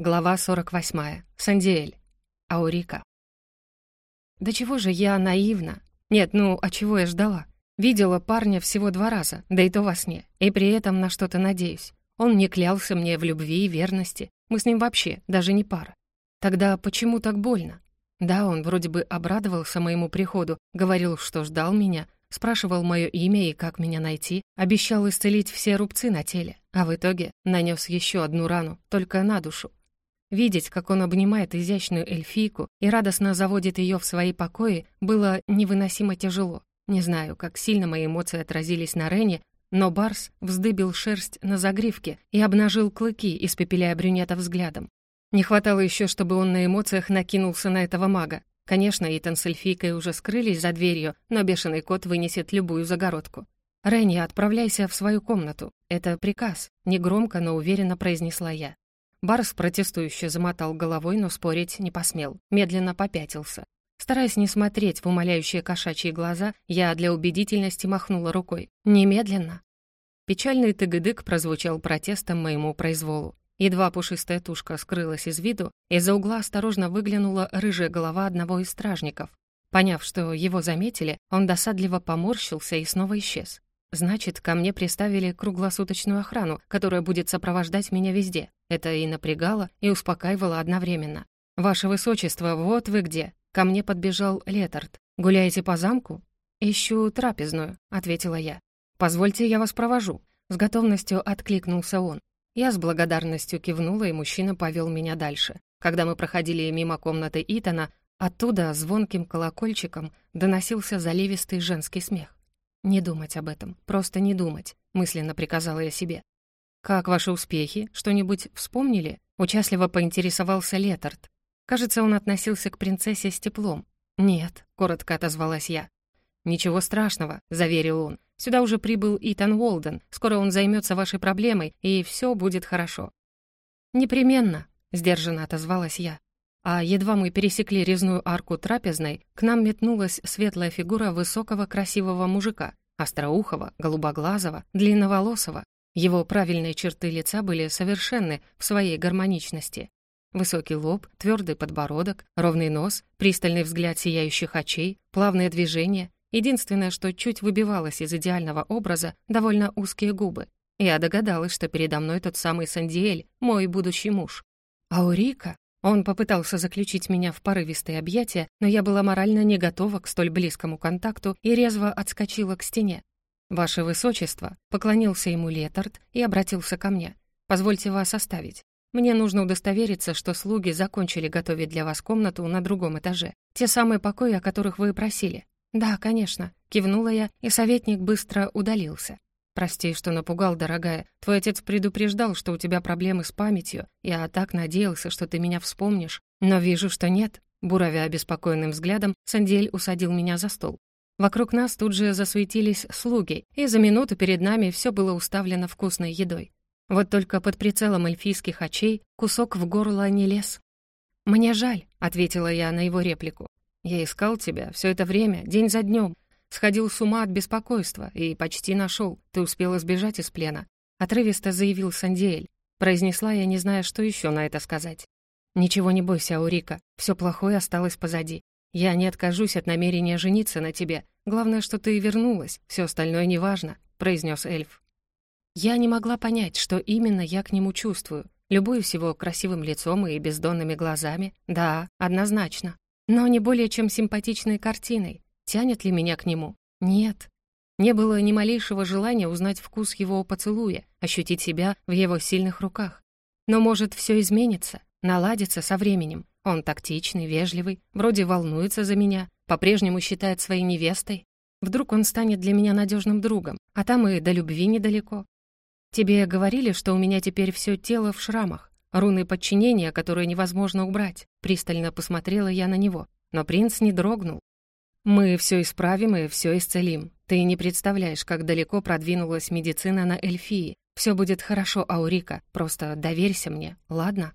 Глава 48. Сандиэль. Аурика. Да чего же я наивна? Нет, ну, а чего я ждала? Видела парня всего два раза, да и то во сне, и при этом на что-то надеюсь. Он не клялся мне в любви и верности. Мы с ним вообще даже не пара. Тогда почему так больно? Да, он вроде бы обрадовался моему приходу, говорил, что ждал меня, спрашивал мое имя и как меня найти, обещал исцелить все рубцы на теле, а в итоге нанес еще одну рану, только на душу. Видеть, как он обнимает изящную эльфийку и радостно заводит ее в свои покои, было невыносимо тяжело. Не знаю, как сильно мои эмоции отразились на Рене, но Барс вздыбил шерсть на загривке и обнажил клыки, испепеляя брюнета взглядом. Не хватало еще, чтобы он на эмоциях накинулся на этого мага. Конечно, Итан с эльфийкой уже скрылись за дверью, но бешеный кот вынесет любую загородку. «Ренни, отправляйся в свою комнату. Это приказ», — негромко, но уверенно произнесла я. Барс протестующе замотал головой, но спорить не посмел, медленно попятился. Стараясь не смотреть в умоляющие кошачьи глаза, я для убедительности махнула рукой. «Немедленно!» Печальный тыгыдык прозвучал протестом моему произволу. Едва пушистая тушка скрылась из виду, из-за угла осторожно выглянула рыжая голова одного из стражников. Поняв, что его заметили, он досадливо поморщился и снова исчез. Значит, ко мне приставили круглосуточную охрану, которая будет сопровождать меня везде. Это и напрягало, и успокаивало одновременно. «Ваше Высочество, вот вы где!» Ко мне подбежал Летард. «Гуляете по замку?» «Ищу трапезную», — ответила я. «Позвольте, я вас провожу». С готовностью откликнулся он. Я с благодарностью кивнула, и мужчина повел меня дальше. Когда мы проходили мимо комнаты Итана, оттуда звонким колокольчиком доносился заливистый женский смех. «Не думать об этом, просто не думать», — мысленно приказала я себе. «Как ваши успехи? Что-нибудь вспомнили?» — участливо поинтересовался Летард. Кажется, он относился к принцессе с теплом. «Нет», — коротко отозвалась я. «Ничего страшного», — заверил он. «Сюда уже прибыл Итан Уолден. Скоро он займется вашей проблемой, и все будет хорошо». «Непременно», — сдержанно отозвалась я. А едва мы пересекли резную арку трапезной, к нам метнулась светлая фигура высокого красивого мужика, остроухого, голубоглазого, длинноволосого. Его правильные черты лица были совершенны в своей гармоничности. Высокий лоб, твердый подбородок, ровный нос, пристальный взгляд сияющих очей, плавные движения. Единственное, что чуть выбивалось из идеального образа, довольно узкие губы. Я догадалась, что передо мной тот самый Сандиэль, мой будущий муж. «Аурика?» Он попытался заключить меня в порывистые объятия, но я была морально не готова к столь близкому контакту и резво отскочила к стене. «Ваше Высочество», — поклонился ему Летард и обратился ко мне. «Позвольте вас оставить. Мне нужно удостовериться, что слуги закончили готовить для вас комнату на другом этаже. Те самые покои, о которых вы просили». «Да, конечно», — кивнула я, и советник быстро удалился. «Прости, что напугал, дорогая. Твой отец предупреждал, что у тебя проблемы с памятью. Я так надеялся, что ты меня вспомнишь. Но вижу, что нет». Буравя обеспокоенным взглядом, Сандель усадил меня за стол. Вокруг нас тут же засуетились слуги, и за минуту перед нами все было уставлено вкусной едой. Вот только под прицелом эльфийских очей кусок в горло не лез. «Мне жаль», — ответила я на его реплику. «Я искал тебя все это время, день за днем, Сходил с ума от беспокойства и почти нашел. Ты успела сбежать из плена. Отрывисто заявил Сандиэль. Произнесла я, не зная, что еще на это сказать. «Ничего не бойся, Аурика. Все плохое осталось позади. Я не откажусь от намерения жениться на тебе. Главное, что ты вернулась. Все остальное неважно», — произнес эльф. Я не могла понять, что именно я к нему чувствую. Любуюсь его красивым лицом и бездонными глазами. Да, однозначно. Но не более чем симпатичной картиной. Тянет ли меня к нему? Нет. Не было ни малейшего желания узнать вкус его поцелуя, ощутить себя в его сильных руках. Но, может, все изменится, наладится со временем. Он тактичный, вежливый, вроде волнуется за меня, по-прежнему считает своей невестой. Вдруг он станет для меня надежным другом, а там и до любви недалеко. Тебе говорили, что у меня теперь все тело в шрамах, руны подчинения, которые невозможно убрать. Пристально посмотрела я на него, но принц не дрогнул. Мы все исправим и все исцелим. Ты не представляешь, как далеко продвинулась медицина на Эльфии. Все будет хорошо, Аурика. Просто доверься мне, ладно?